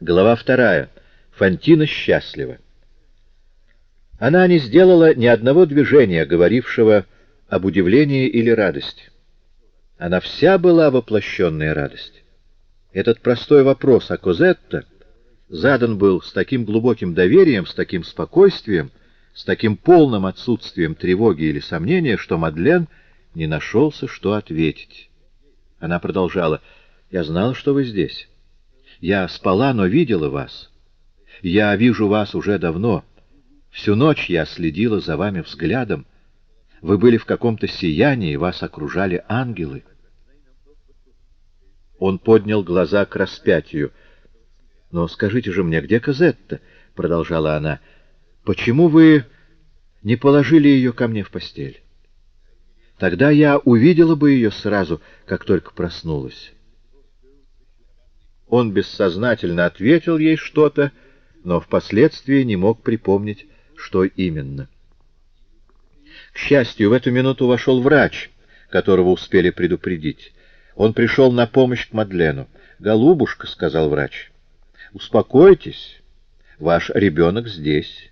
Глава вторая. Фантина счастлива. Она не сделала ни одного движения, говорившего об удивлении или радости. Она вся была воплощенная радость. Этот простой вопрос о Козетто задан был с таким глубоким доверием, с таким спокойствием, с таким полным отсутствием тревоги или сомнения, что Мадлен не нашелся, что ответить. Она продолжала, «Я знала, что вы здесь». Я спала, но видела вас. Я вижу вас уже давно. Всю ночь я следила за вами взглядом. Вы были в каком-то сиянии, вас окружали ангелы. Он поднял глаза к распятию. «Но скажите же мне, где Казетта?» — продолжала она. «Почему вы не положили ее ко мне в постель? Тогда я увидела бы ее сразу, как только проснулась». Он бессознательно ответил ей что-то, но впоследствии не мог припомнить, что именно. К счастью, в эту минуту вошел врач, которого успели предупредить. Он пришел на помощь к Мадлену. «Голубушка», — сказал врач, — «успокойтесь, ваш ребенок здесь».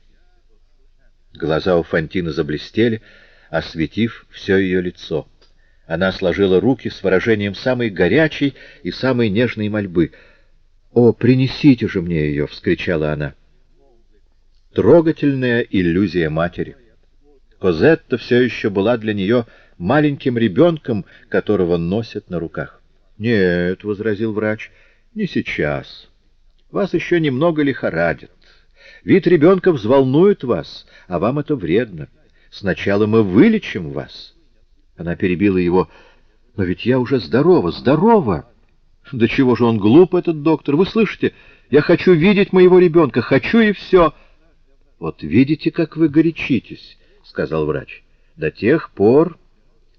Глаза у Фантины заблестели, осветив все ее лицо. Она сложила руки с выражением самой горячей и самой нежной мольбы. «О, принесите же мне ее!» — вскричала она. Трогательная иллюзия матери. Козетта все еще была для нее маленьким ребенком, которого носят на руках. «Нет», — возразил врач, — «не сейчас. Вас еще немного лихорадит. Вид ребенка взволнует вас, а вам это вредно. Сначала мы вылечим вас». Она перебила его. «Но ведь я уже здорова, здорова!» «Да чего же он глуп, этот доктор? Вы слышите? Я хочу видеть моего ребенка, хочу и все!» «Вот видите, как вы горячитесь», — сказал врач. «До тех пор,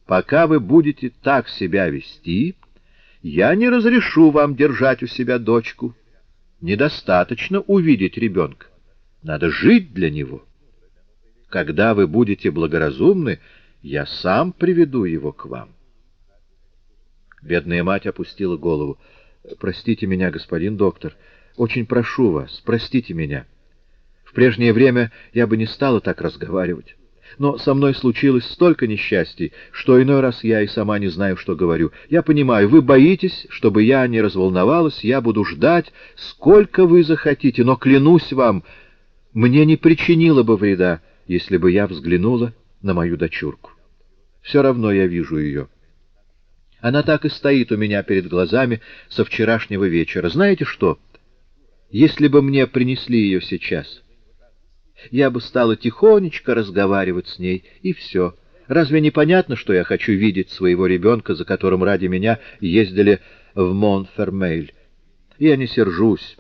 пока вы будете так себя вести, я не разрешу вам держать у себя дочку. Недостаточно увидеть ребенка. Надо жить для него. Когда вы будете благоразумны, — я сам приведу его к вам. Бедная мать опустила голову. «Простите меня, господин доктор. Очень прошу вас, простите меня. В прежнее время я бы не стала так разговаривать. Но со мной случилось столько несчастий, что иной раз я и сама не знаю, что говорю. Я понимаю, вы боитесь, чтобы я не разволновалась, я буду ждать, сколько вы захотите, но клянусь вам, мне не причинило бы вреда, если бы я взглянула на мою дочурку. Все равно я вижу ее. Она так и стоит у меня перед глазами со вчерашнего вечера. Знаете что? Если бы мне принесли ее сейчас, я бы стала тихонечко разговаривать с ней, и все. Разве не понятно, что я хочу видеть своего ребенка, за которым ради меня ездили в Монфермейль? Я не сержусь.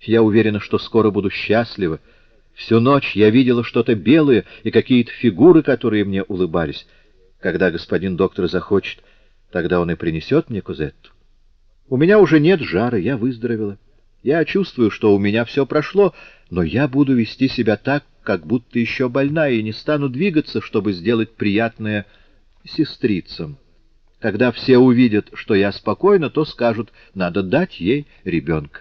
Я уверена, что скоро буду счастлива. Всю ночь я видела что-то белое и какие-то фигуры, которые мне улыбались. Когда господин доктор захочет, тогда он и принесет мне Кузетту. У меня уже нет жара, я выздоровела. Я чувствую, что у меня все прошло, но я буду вести себя так, как будто еще больна, и не стану двигаться, чтобы сделать приятное сестрицам. Когда все увидят, что я спокойна, то скажут, надо дать ей ребенка.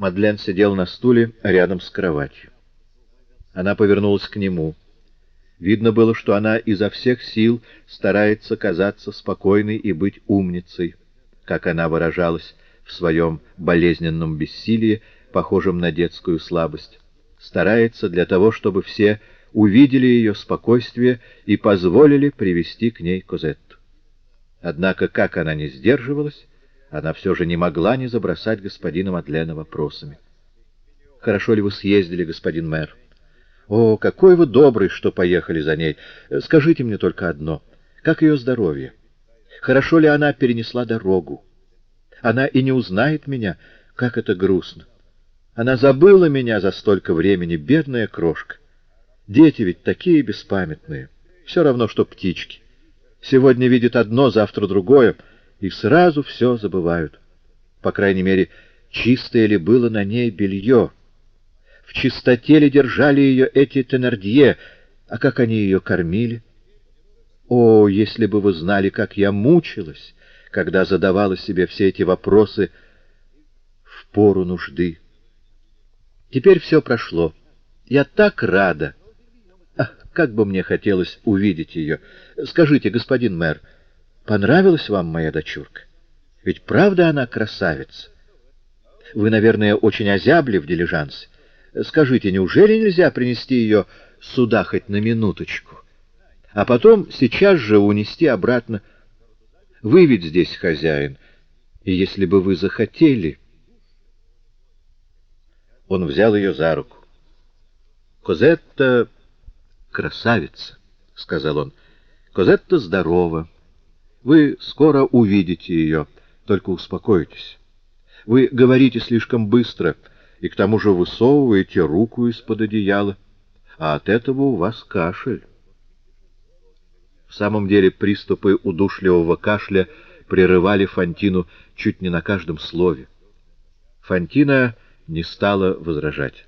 Мадлен сидел на стуле рядом с кроватью. Она повернулась к нему. Видно было, что она изо всех сил старается казаться спокойной и быть умницей, как она выражалась в своем болезненном бессилии, похожем на детскую слабость. Старается для того, чтобы все увидели ее спокойствие и позволили привести к ней Козетту. Однако, как она не сдерживалась, она все же не могла не забросать господина Мадлена вопросами. «Хорошо ли вы съездили, господин мэр?» «О, какой вы добрый, что поехали за ней! Скажите мне только одно. Как ее здоровье? Хорошо ли она перенесла дорогу? Она и не узнает меня, как это грустно. Она забыла меня за столько времени, бедная крошка. Дети ведь такие беспамятные, все равно, что птички. Сегодня видят одно, завтра другое — и сразу все забывают. По крайней мере, чистое ли было на ней белье? В чистоте ли держали ее эти тенардье, а как они ее кормили? О, если бы вы знали, как я мучилась, когда задавала себе все эти вопросы пору нужды. Теперь все прошло. Я так рада. Ах, как бы мне хотелось увидеть ее. Скажите, господин мэр, понравилась вам моя дочурка? Ведь правда она красавица? Вы, наверное, очень озябли в дилижансе. Скажите, неужели нельзя принести ее сюда хоть на минуточку? А потом сейчас же унести обратно. Вы ведь здесь хозяин, и если бы вы захотели... Он взял ее за руку. «Козетта красавица», — сказал он. «Козетта здорова. Вы скоро увидите ее, только успокойтесь. Вы говорите слишком быстро, и к тому же высовываете руку из-под одеяла, а от этого у вас кашель». В самом деле приступы удушливого кашля прерывали Фантину чуть не на каждом слове. Фантина не стала возражать.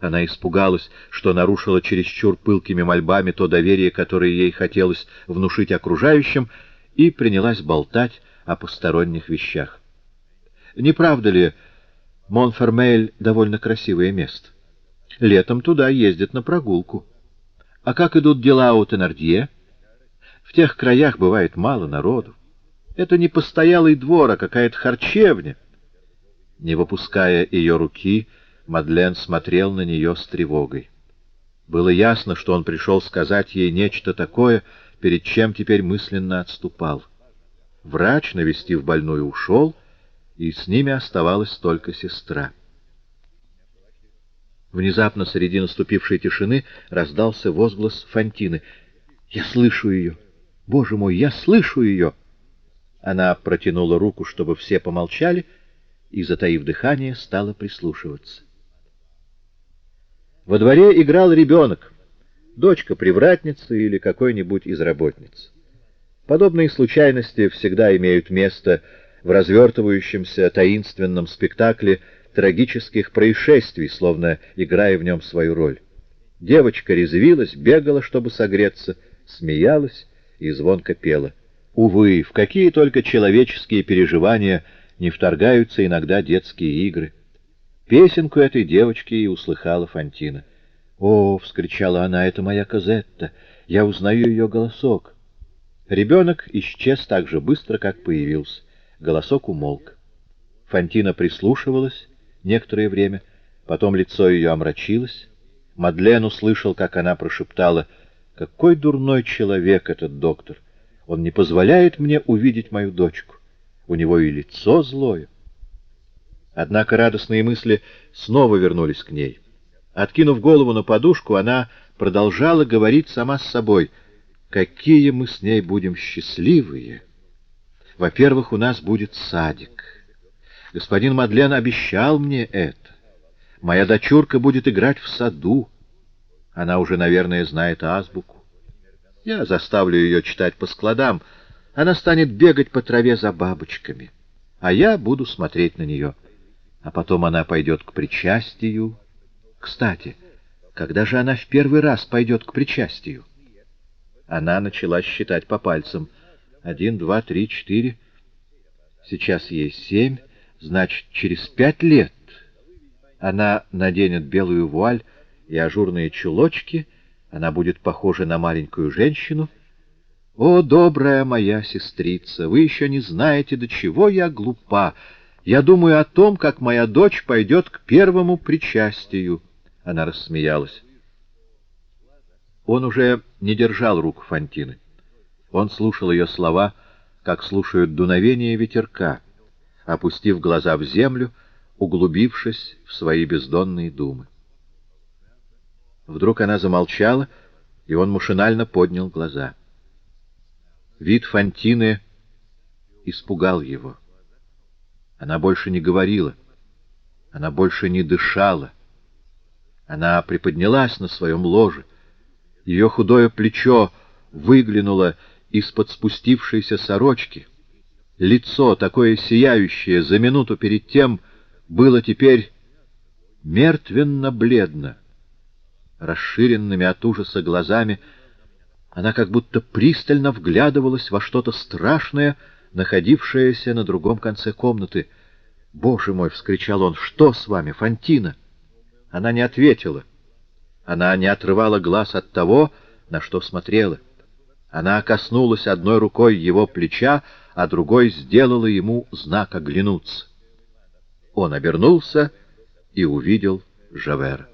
Она испугалась, что нарушила чересчур пылкими мольбами то доверие, которое ей хотелось внушить окружающим, и принялась болтать о посторонних вещах. Не правда ли, Монфермейль довольно красивое место? Летом туда ездят на прогулку. А как идут дела у Тенардье? В тех краях бывает мало народу. Это не постоялый двор, а какая-то харчевня. Не выпуская ее руки, Мадлен смотрел на нее с тревогой. Было ясно, что он пришел сказать ей нечто такое, перед чем теперь мысленно отступал. Врач, навестив больную, ушел, и с ними оставалась только сестра. Внезапно среди наступившей тишины раздался возглас Фантины. «Я слышу ее! Боже мой, я слышу ее!» Она протянула руку, чтобы все помолчали, и, затаив дыхание, стала прислушиваться. Во дворе играл ребенок, дочка привратницы или какой-нибудь из работниц. Подобные случайности всегда имеют место в развертывающемся таинственном спектакле трагических происшествий, словно играя в нем свою роль. Девочка резвилась, бегала, чтобы согреться, смеялась и звонко пела. Увы, в какие только человеческие переживания не вторгаются иногда детские игры. Песенку этой девочки и услыхала Фантина. «О!» — вскричала она, — «это моя Казетта! Я узнаю ее голосок!» Ребенок исчез так же быстро, как появился. Голосок умолк. Фантина прислушивалась некоторое время, потом лицо ее омрачилось. Мадлен услышал, как она прошептала, «Какой дурной человек этот доктор! Он не позволяет мне увидеть мою дочку. У него и лицо злое». Однако радостные мысли снова вернулись к ней. Откинув голову на подушку, она продолжала говорить сама с собой. «Какие мы с ней будем счастливые! Во-первых, у нас будет садик. Господин Мадлен обещал мне это. Моя дочурка будет играть в саду. Она уже, наверное, знает азбуку. Я заставлю ее читать по складам. Она станет бегать по траве за бабочками, а я буду смотреть на нее» а потом она пойдет к причастию. Кстати, когда же она в первый раз пойдет к причастию? Она начала считать по пальцам. Один, два, три, четыре. Сейчас ей семь, значит, через пять лет она наденет белую вуаль и ажурные чулочки, она будет похожа на маленькую женщину. О, добрая моя сестрица, вы еще не знаете, до чего я глупа, я думаю о том, как моя дочь пойдет к первому причастию. Она рассмеялась. Он уже не держал рук Фантины. Он слушал ее слова, как слушают дуновение ветерка, опустив глаза в землю, углубившись в свои бездонные думы. Вдруг она замолчала, и он машинально поднял глаза. Вид Фантины испугал его. Она больше не говорила. Она больше не дышала. Она приподнялась на своем ложе. Ее худое плечо выглянуло из-под спустившейся сорочки. Лицо, такое сияющее, за минуту перед тем, было теперь мертвенно-бледно. Расширенными от ужаса глазами она как будто пристально вглядывалась во что-то страшное, находившаяся на другом конце комнаты. «Боже мой!» — вскричал он. «Что с вами, Фантина?» Она не ответила. Она не отрывала глаз от того, на что смотрела. Она коснулась одной рукой его плеча, а другой сделала ему знак оглянуться. Он обернулся и увидел Жавера.